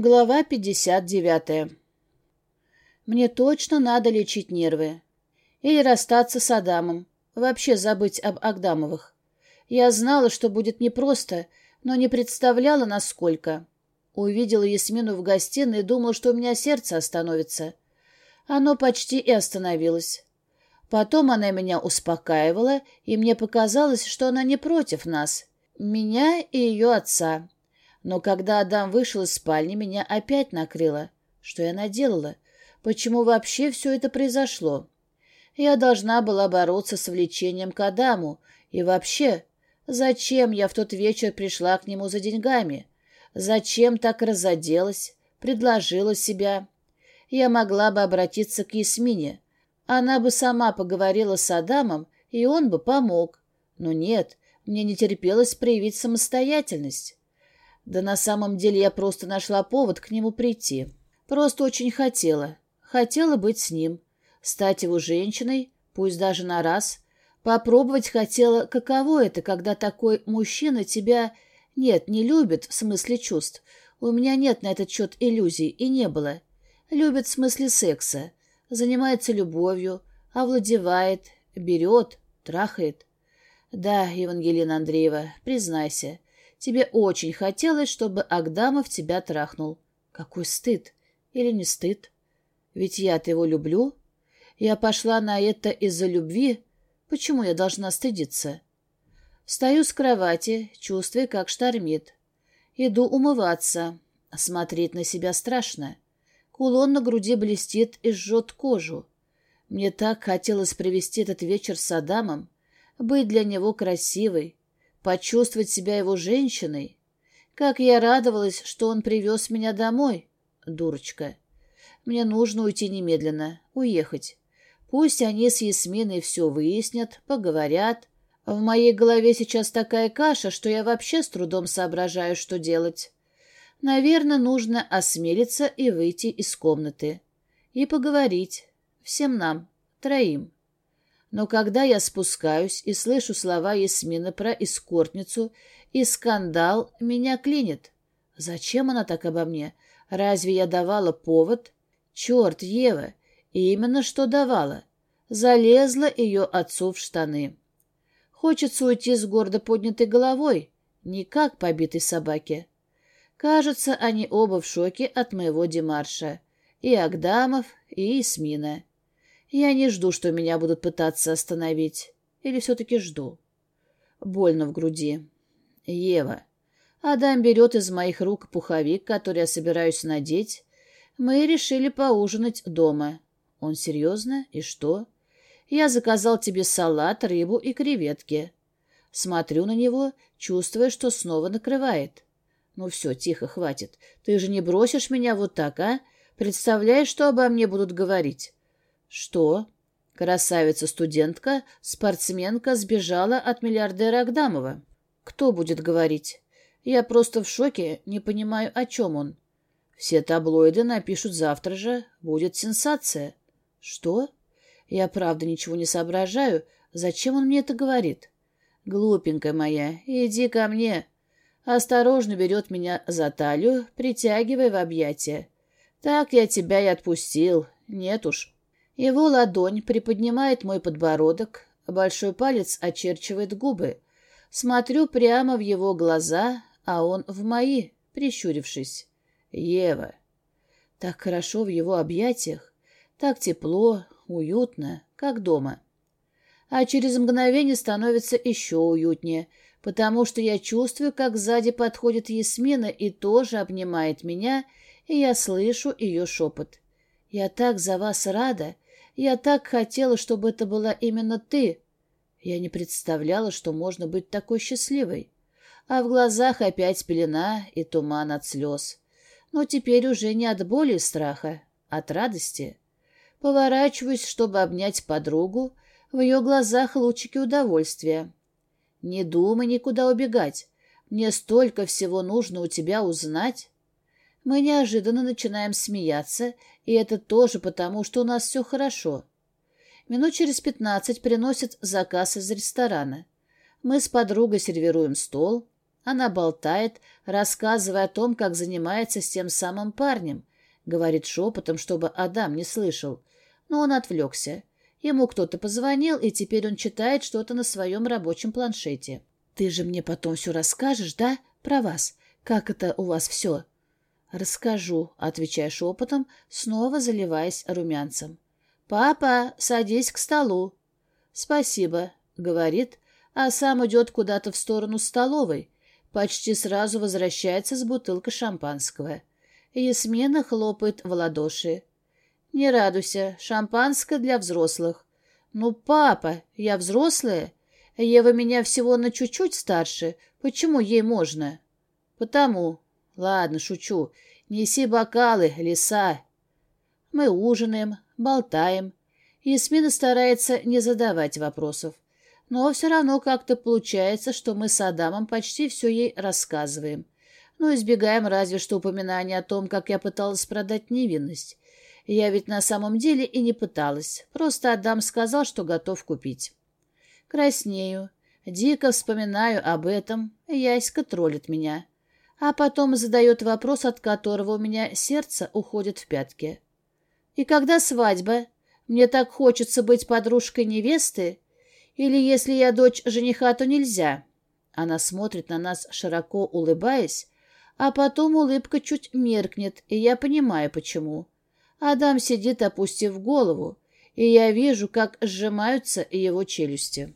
Глава 59. Мне точно надо лечить нервы. Или расстаться с Адамом. Вообще забыть об Агдамовых. Я знала, что будет непросто, но не представляла, насколько. Увидела Ясмину в гостиной и думала, что у меня сердце остановится. Оно почти и остановилось. Потом она меня успокаивала, и мне показалось, что она не против нас, меня и ее отца. Но когда Адам вышел из спальни, меня опять накрыло. Что я наделала? Почему вообще все это произошло? Я должна была бороться с влечением к Адаму. И вообще, зачем я в тот вечер пришла к нему за деньгами? Зачем так разоделась, предложила себя? Я могла бы обратиться к Ясмине. Она бы сама поговорила с Адамом, и он бы помог. Но нет, мне не терпелось проявить самостоятельность. Да на самом деле я просто нашла повод к нему прийти. Просто очень хотела. Хотела быть с ним. Стать его женщиной, пусть даже на раз. Попробовать хотела, каково это, когда такой мужчина тебя... Нет, не любит в смысле чувств. У меня нет на этот счет иллюзий и не было. Любит в смысле секса. Занимается любовью, овладевает, берет, трахает. Да, Евангелина Андреева, признайся, Тебе очень хотелось, чтобы Агдамов тебя трахнул. Какой стыд! Или не стыд? Ведь я-то его люблю. Я пошла на это из-за любви. Почему я должна стыдиться? Встаю с кровати, чувствуя, как штормит. Иду умываться. Смотреть на себя страшно. Кулон на груди блестит и жжет кожу. Мне так хотелось провести этот вечер с Адамом, быть для него красивой, почувствовать себя его женщиной. Как я радовалась, что он привез меня домой, дурочка. Мне нужно уйти немедленно, уехать. Пусть они с Ясминой все выяснят, поговорят. В моей голове сейчас такая каша, что я вообще с трудом соображаю, что делать. Наверное, нужно осмелиться и выйти из комнаты. И поговорить. Всем нам, троим. Но когда я спускаюсь и слышу слова Ясмины про эскортницу и скандал, меня клинит. Зачем она так обо мне? Разве я давала повод? Черт, Ева, именно что давала. Залезла ее отцу в штаны. Хочется уйти с гордо поднятой головой, не как побитой собаке. Кажется, они оба в шоке от моего демарша. И Агдамов, и Исмина. Я не жду, что меня будут пытаться остановить. Или все-таки жду? Больно в груди. Ева. Адам берет из моих рук пуховик, который я собираюсь надеть. Мы решили поужинать дома. Он серьезно? И что? Я заказал тебе салат, рыбу и креветки. Смотрю на него, чувствуя, что снова накрывает. Ну все, тихо, хватит. Ты же не бросишь меня вот так, а? Представляешь, что обо мне будут говорить? Что? Красавица-студентка, спортсменка сбежала от миллиардера Агдамова. Кто будет говорить? Я просто в шоке, не понимаю, о чем он. Все таблоиды напишут завтра же, будет сенсация. Что? Я правда ничего не соображаю. Зачем он мне это говорит? Глупенькая моя, иди ко мне. Осторожно берет меня за талию, притягивая в объятия. Так я тебя и отпустил. Нет уж. Его ладонь приподнимает мой подбородок, большой палец очерчивает губы. Смотрю прямо в его глаза, а он в мои, прищурившись. Ева. Так хорошо в его объятиях, так тепло, уютно, как дома. А через мгновение становится еще уютнее, потому что я чувствую, как сзади подходит Ясмина и тоже обнимает меня, и я слышу ее шепот. «Я так за вас рада!» Я так хотела, чтобы это была именно ты. Я не представляла, что можно быть такой счастливой. А в глазах опять пелена и туман от слез. Но теперь уже не от боли и страха, от радости. Поворачиваюсь, чтобы обнять подругу, в ее глазах лучики удовольствия. Не думай никуда убегать. Мне столько всего нужно у тебя узнать. Мы неожиданно начинаем смеяться, и это тоже потому, что у нас все хорошо. Минут через пятнадцать приносят заказ из ресторана. Мы с подругой сервируем стол. Она болтает, рассказывая о том, как занимается с тем самым парнем. Говорит шепотом, чтобы Адам не слышал. Но он отвлекся. Ему кто-то позвонил, и теперь он читает что-то на своем рабочем планшете. «Ты же мне потом все расскажешь, да? Про вас. Как это у вас все?» «Расскажу», — отвечая шепотом, снова заливаясь румянцем. «Папа, садись к столу». «Спасибо», — говорит, а сам идет куда-то в сторону столовой. Почти сразу возвращается с бутылкой шампанского. Ясмина хлопает в ладоши. «Не радуйся, шампанское для взрослых». «Ну, папа, я взрослая. Ева меня всего на чуть-чуть старше. Почему ей можно?» «Потому». «Ладно, шучу. Неси бокалы, лиса». Мы ужинаем, болтаем. Ясмина старается не задавать вопросов. Но все равно как-то получается, что мы с Адамом почти все ей рассказываем. Но избегаем разве что упоминания о том, как я пыталась продать невинность. Я ведь на самом деле и не пыталась. Просто Адам сказал, что готов купить. Краснею. Дико вспоминаю об этом. Яська троллит меня. А потом задает вопрос, от которого у меня сердце уходит в пятки. И когда свадьба? Мне так хочется быть подружкой невесты. Или если я дочь жениха, то нельзя. Она смотрит на нас, широко улыбаясь, а потом улыбка чуть меркнет, и я понимаю, почему. Адам сидит, опустив голову, и я вижу, как сжимаются его челюсти.